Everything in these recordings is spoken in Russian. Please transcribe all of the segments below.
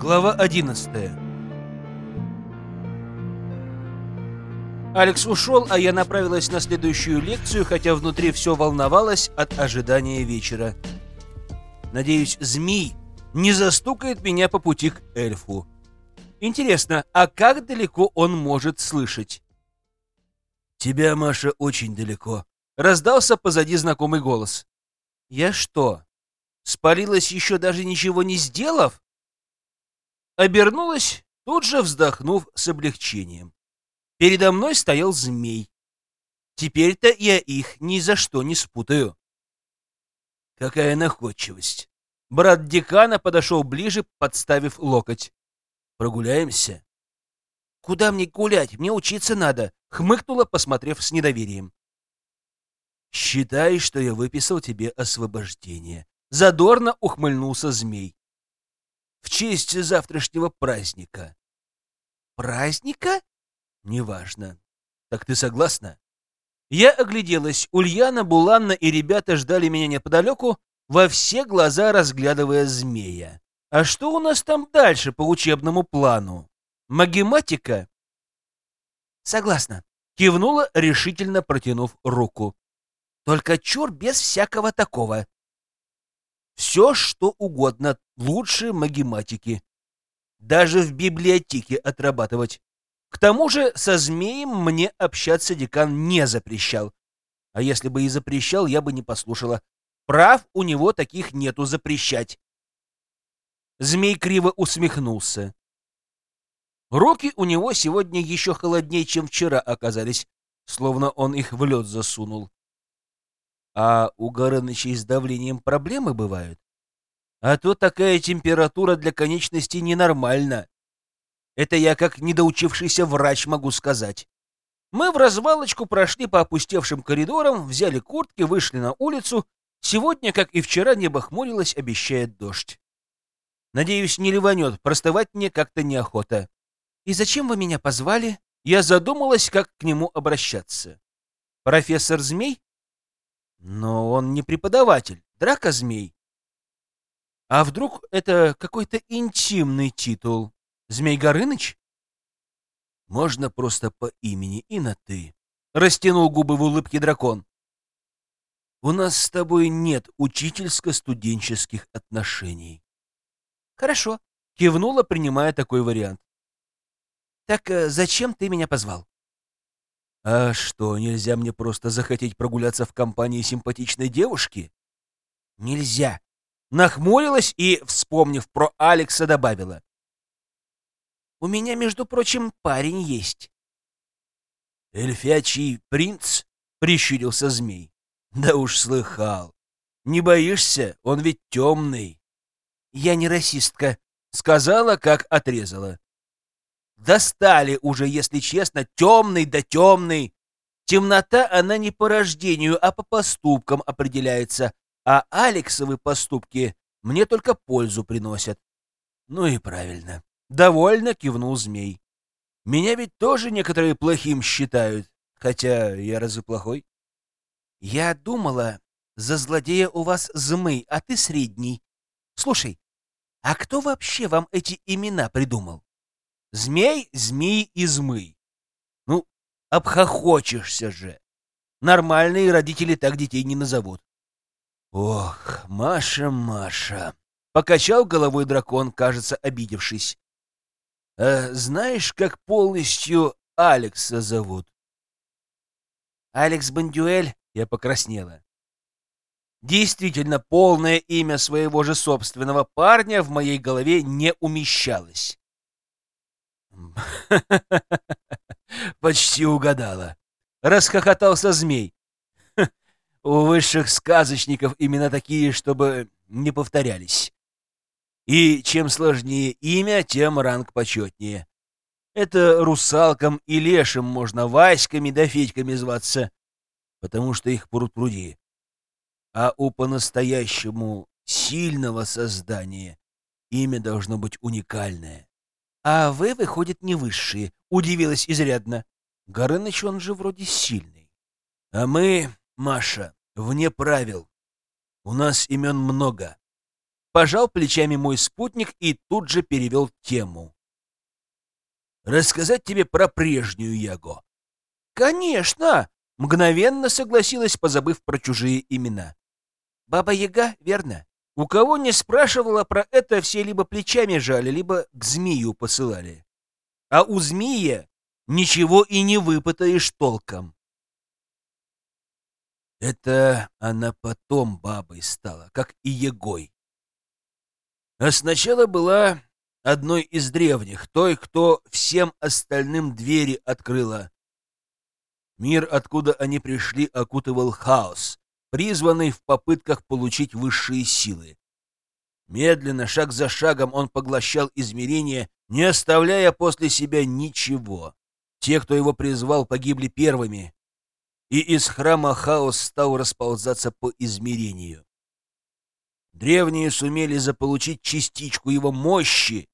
Глава 11 Алекс ушел, а я направилась на следующую лекцию, хотя внутри все волновалось от ожидания вечера. Надеюсь, змей не застукает меня по пути к эльфу. Интересно, а как далеко он может слышать? «Тебя, Маша, очень далеко», — раздался позади знакомый голос. «Я что, спалилась еще даже ничего не сделав?» Обернулась, тут же вздохнув с облегчением. Передо мной стоял змей. Теперь-то я их ни за что не спутаю. Какая находчивость. Брат декана подошел ближе, подставив локоть. Прогуляемся? Куда мне гулять? Мне учиться надо, хмыкнула, посмотрев с недоверием. Считай, что я выписал тебе освобождение. Задорно ухмыльнулся змей в честь завтрашнего праздника. Праздника? Неважно. Так ты согласна? Я огляделась. Ульяна, Буланна и ребята ждали меня неподалеку, во все глаза разглядывая змея. А что у нас там дальше по учебному плану? Магематика? Согласна. Кивнула, решительно протянув руку. Только чур без всякого такого. Все, что угодно, лучше магематики. Даже в библиотеке отрабатывать. К тому же со змеем мне общаться декан не запрещал. А если бы и запрещал, я бы не послушала. Прав у него таких нету запрещать. Змей криво усмехнулся. Руки у него сегодня еще холоднее, чем вчера оказались, словно он их в лед засунул. А у Горынычей с давлением проблемы бывают? А то такая температура для конечностей ненормальна. Это я как недоучившийся врач могу сказать. Мы в развалочку прошли по опустевшим коридорам, взяли куртки, вышли на улицу. Сегодня, как и вчера, небо хмурилось, обещает дождь. Надеюсь, не ливанет, простывать мне как-то неохота. И зачем вы меня позвали? Я задумалась, как к нему обращаться. Профессор Змей? Но он не преподаватель, драка змей. А вдруг это какой-то интимный титул? Змей Горыныч? Можно просто по имени и на «ты». Растянул губы в улыбке дракон. У нас с тобой нет учительско-студенческих отношений. Хорошо, кивнула, принимая такой вариант. Так э, зачем ты меня позвал? А что, нельзя мне просто захотеть прогуляться в компании симпатичной девушки? Нельзя. Нахмурилась и, вспомнив про Алекса, добавила. У меня, между прочим, парень есть. Эльфячий принц? Прищурился змей. Да уж слыхал. Не боишься? Он ведь темный. Я не расистка, сказала, как отрезала. Достали уже, если честно, темный да темный. Темнота, она не по рождению, а по поступкам определяется, а Алексовы поступки мне только пользу приносят. Ну и правильно. Довольно кивнул змей. Меня ведь тоже некоторые плохим считают, хотя я разве плохой? Я думала, за злодея у вас змей, а ты средний. Слушай, а кто вообще вам эти имена придумал? Змей, змей и змый. Ну, обхохочешься же. Нормальные родители так детей не назовут. Ох, Маша, Маша. Покачал головой дракон, кажется, обидевшись. А знаешь, как полностью Алекса зовут? Алекс Бандюэль, я покраснела. Действительно, полное имя своего же собственного парня в моей голове не умещалось. Почти угадала. Расхохотался змей. У высших сказочников именно такие, чтобы не повторялись. И чем сложнее имя, тем ранг почетнее. Это русалкам и лешим можно Васьками да Федьками зваться, потому что их пруд-пруди. А у по-настоящему сильного создания имя должно быть уникальное А вы, выходит, не высшие, удивилась изрядно. Горыныч, он же вроде сильный. А мы, Маша, вне правил. У нас имен много. Пожал плечами мой спутник и тут же перевел тему. Рассказать тебе про прежнюю Яго. Конечно! Мгновенно согласилась, позабыв про чужие имена. Баба Яга, верно? У кого не спрашивала про это, все либо плечами жали, либо к змею посылали. А у змея ничего и не выпытаешь толком. Это она потом бабой стала, как и Егой. А сначала была одной из древних, той, кто всем остальным двери открыла. Мир, откуда они пришли, окутывал хаос, призванный в попытках получить высшие силы. Медленно, шаг за шагом, он поглощал измерения, не оставляя после себя ничего. Те, кто его призвал, погибли первыми, и из храма хаос стал расползаться по измерению. Древние сумели заполучить частичку его мощи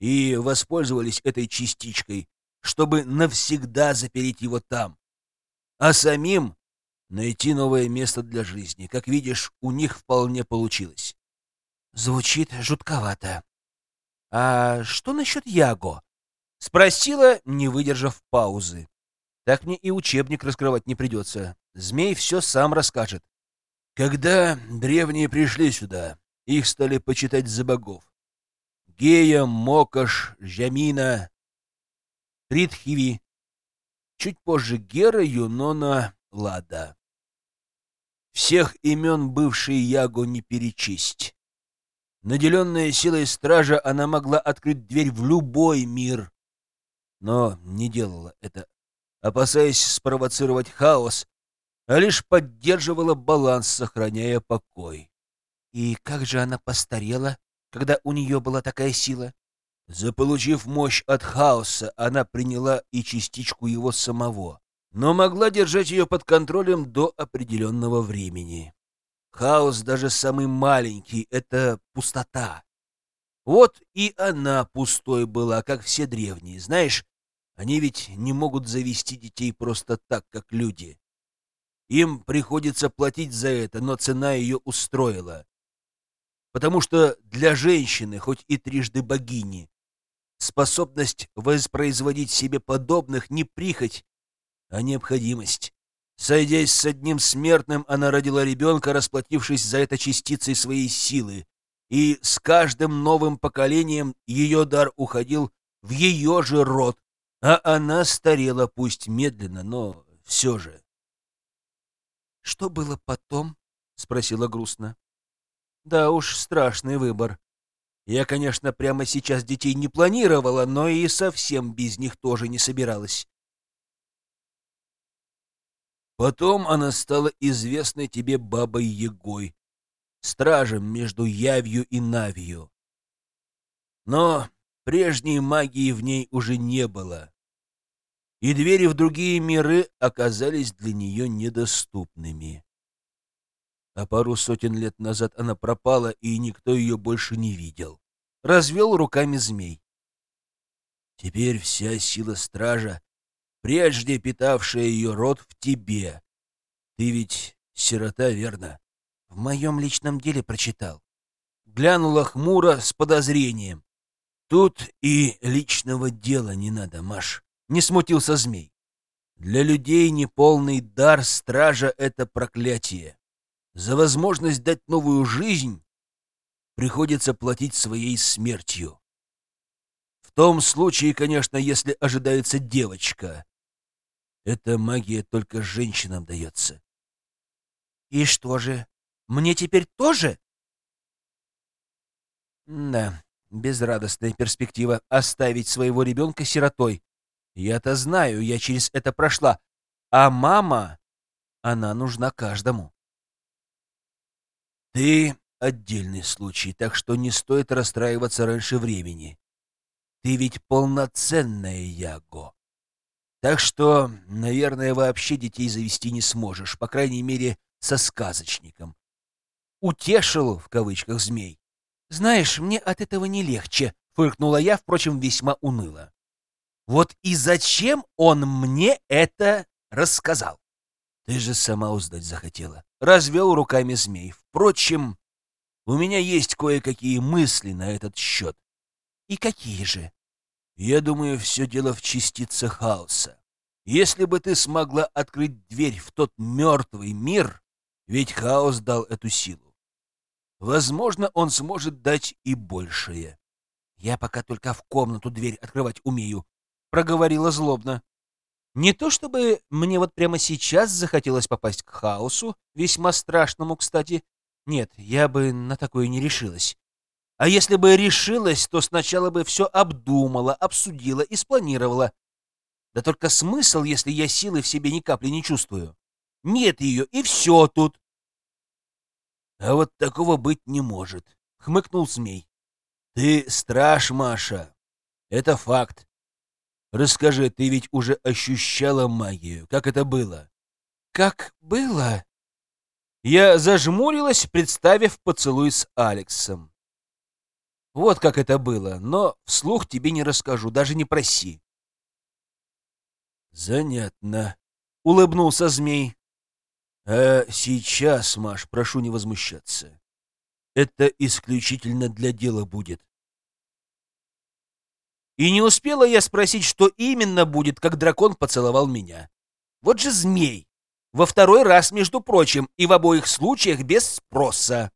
и воспользовались этой частичкой, чтобы навсегда запереть его там, а самим найти новое место для жизни. Как видишь, у них вполне получилось. Звучит жутковато. А что насчет Яго? Спросила, не выдержав паузы. Так мне и учебник раскрывать не придется. Змей все сам расскажет. Когда древние пришли сюда, их стали почитать за богов. Гея, Мокаш, Жамина, Тритхиви. Чуть позже Гера, Юнона, Лада. Всех имен бывшей Яго не перечесть. Наделенная силой стража, она могла открыть дверь в любой мир, но не делала это, опасаясь спровоцировать хаос, а лишь поддерживала баланс, сохраняя покой. И как же она постарела, когда у нее была такая сила? Заполучив мощь от хаоса, она приняла и частичку его самого но могла держать ее под контролем до определенного времени. Хаос, даже самый маленький, — это пустота. Вот и она пустой была, как все древние. Знаешь, они ведь не могут завести детей просто так, как люди. Им приходится платить за это, но цена ее устроила. Потому что для женщины, хоть и трижды богини, способность воспроизводить себе подобных не прихоть, а необходимость. Сойдясь с одним смертным, она родила ребенка, расплатившись за это частицей своей силы, и с каждым новым поколением ее дар уходил в ее же род, а она старела, пусть медленно, но все же. «Что было потом?» — спросила грустно. «Да уж, страшный выбор. Я, конечно, прямо сейчас детей не планировала, но и совсем без них тоже не собиралась. Потом она стала известной тебе бабой Егой, стражем между Явью и Навью. Но прежней магии в ней уже не было, и двери в другие миры оказались для нее недоступными. А пару сотен лет назад она пропала, и никто ее больше не видел. Развел руками змей. Теперь вся сила стража прежде питавшая ее род в тебе. Ты ведь сирота, верно? В моем личном деле прочитал. Глянула хмуро с подозрением. Тут и личного дела не надо, Маш. Не смутился змей. Для людей неполный дар стража — это проклятие. За возможность дать новую жизнь приходится платить своей смертью. В том случае, конечно, если ожидается девочка. Эта магия только женщинам дается. И что же, мне теперь тоже? Да, безрадостная перспектива оставить своего ребенка сиротой. Я-то знаю, я через это прошла. А мама, она нужна каждому. Ты отдельный случай, так что не стоит расстраиваться раньше времени. Ты ведь полноценная Яго. Так что, наверное, вообще детей завести не сможешь, по крайней мере, со сказочником. «Утешил» в кавычках змей. «Знаешь, мне от этого не легче», — фыркнула я, впрочем, весьма уныло. «Вот и зачем он мне это рассказал?» «Ты же сама узнать захотела». Развел руками змей. «Впрочем, у меня есть кое-какие мысли на этот счет». «И какие же?» «Я думаю, все дело в частице хаоса. Если бы ты смогла открыть дверь в тот мертвый мир, ведь хаос дал эту силу, возможно, он сможет дать и большее. Я пока только в комнату дверь открывать умею, проговорила злобно. Не то чтобы мне вот прямо сейчас захотелось попасть к хаосу, весьма страшному, кстати. Нет, я бы на такое не решилась. А если бы решилась, то сначала бы все обдумала, обсудила и спланировала, да только смысл, если я силы в себе ни капли не чувствую? Нет ее, и все тут. А вот такого быть не может, — хмыкнул змей. Ты страж, Маша. Это факт. Расскажи, ты ведь уже ощущала магию. Как это было? Как было? Я зажмурилась, представив поцелуй с Алексом. Вот как это было, но вслух тебе не расскажу, даже не проси. «Занятно», — улыбнулся змей. «А сейчас, Маш, прошу не возмущаться. Это исключительно для дела будет». И не успела я спросить, что именно будет, как дракон поцеловал меня. Вот же змей! Во второй раз, между прочим, и в обоих случаях без спроса.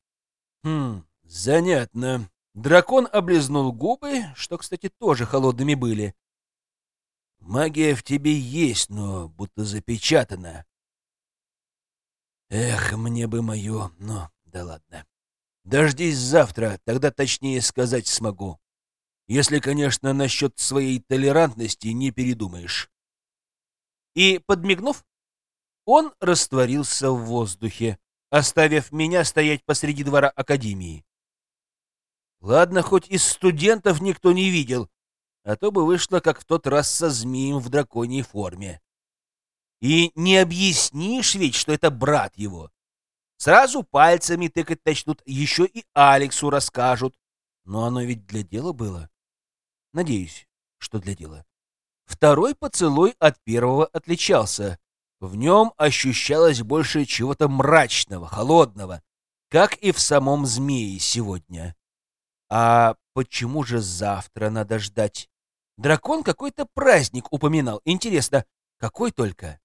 Хм, занятно. Дракон облизнул губы, что, кстати, тоже холодными были, Магия в тебе есть, но будто запечатана. Эх, мне бы мою, но да ладно. Дождись завтра, тогда точнее сказать смогу. Если, конечно, насчет своей толерантности не передумаешь. И, подмигнув, он растворился в воздухе, оставив меня стоять посреди двора Академии. Ладно, хоть из студентов никто не видел, а то бы вышло, как в тот раз со змеем в драконьей форме. И не объяснишь ведь, что это брат его. Сразу пальцами тыкать начнут, еще и Алексу расскажут. Но оно ведь для дела было. Надеюсь, что для дела. Второй поцелуй от первого отличался. В нем ощущалось больше чего-то мрачного, холодного, как и в самом змее сегодня. А почему же завтра надо ждать? Дракон какой-то праздник упоминал. Интересно, какой только?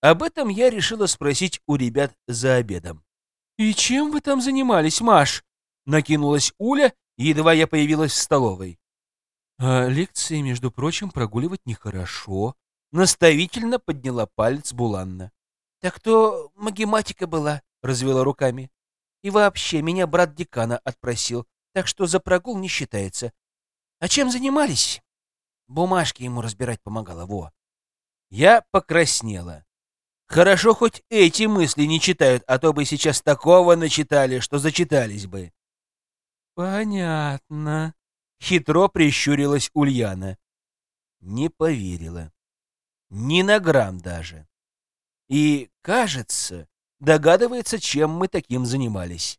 Об этом я решила спросить у ребят за обедом. «И чем вы там занимались, Маш?» — накинулась Уля, едва я появилась в столовой. «А лекции, между прочим, прогуливать нехорошо», — наставительно подняла палец Буланна. «Так то магематика была», — развела руками. «И вообще, меня брат декана отпросил, так что за прогул не считается. А чем занимались?» Бумажки ему разбирать помогала, во. Я покраснела. Хорошо, хоть эти мысли не читают, а то бы сейчас такого начитали, что зачитались бы. Понятно. Хитро прищурилась Ульяна. Не поверила. Ни на грамм даже. И, кажется, догадывается, чем мы таким занимались.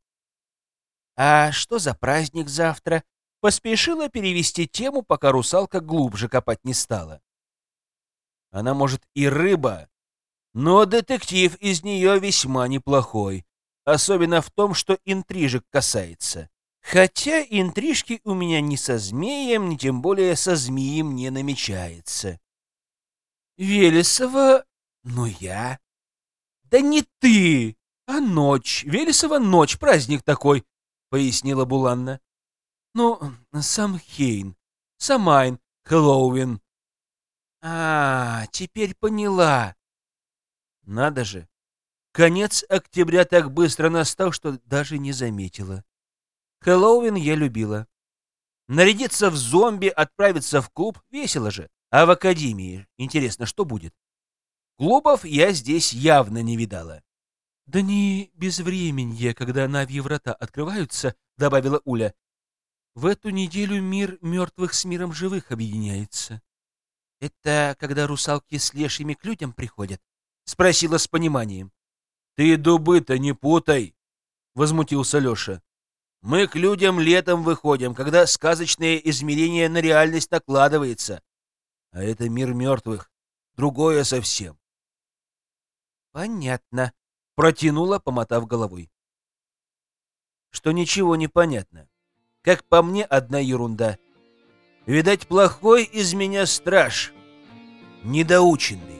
«А что за праздник завтра?» поспешила перевести тему, пока русалка глубже копать не стала. Она, может, и рыба, но детектив из нее весьма неплохой, особенно в том, что интрижек касается. Хотя интрижки у меня ни со змеем, ни тем более со змеем не намечается. Велесова, ну я. Да не ты, а ночь. Велесова ночь, праздник такой, пояснила Буланна. Ну, сам Хейн, Самайн, Хэллоуин. А, теперь поняла. Надо же. Конец октября так быстро настал, что даже не заметила. Хэллоуин я любила. Нарядиться в зомби, отправиться в клуб — весело же. А в академии, интересно, что будет? Клубов я здесь явно не видала. — Да не безвременье, когда Навьи врата открываются, — добавила Уля. В эту неделю мир мертвых с миром живых объединяется. — Это когда русалки с лешими к людям приходят? — спросила с пониманием. — Ты дубы-то не путай! — возмутился Леша. Мы к людям летом выходим, когда сказочное измерение на реальность накладывается. А это мир мертвых, другое совсем. Понятно, протянула, помотав головой. Что ничего не понятно. Как по мне, одна ерунда. Видать, плохой из меня страж. Недоученный.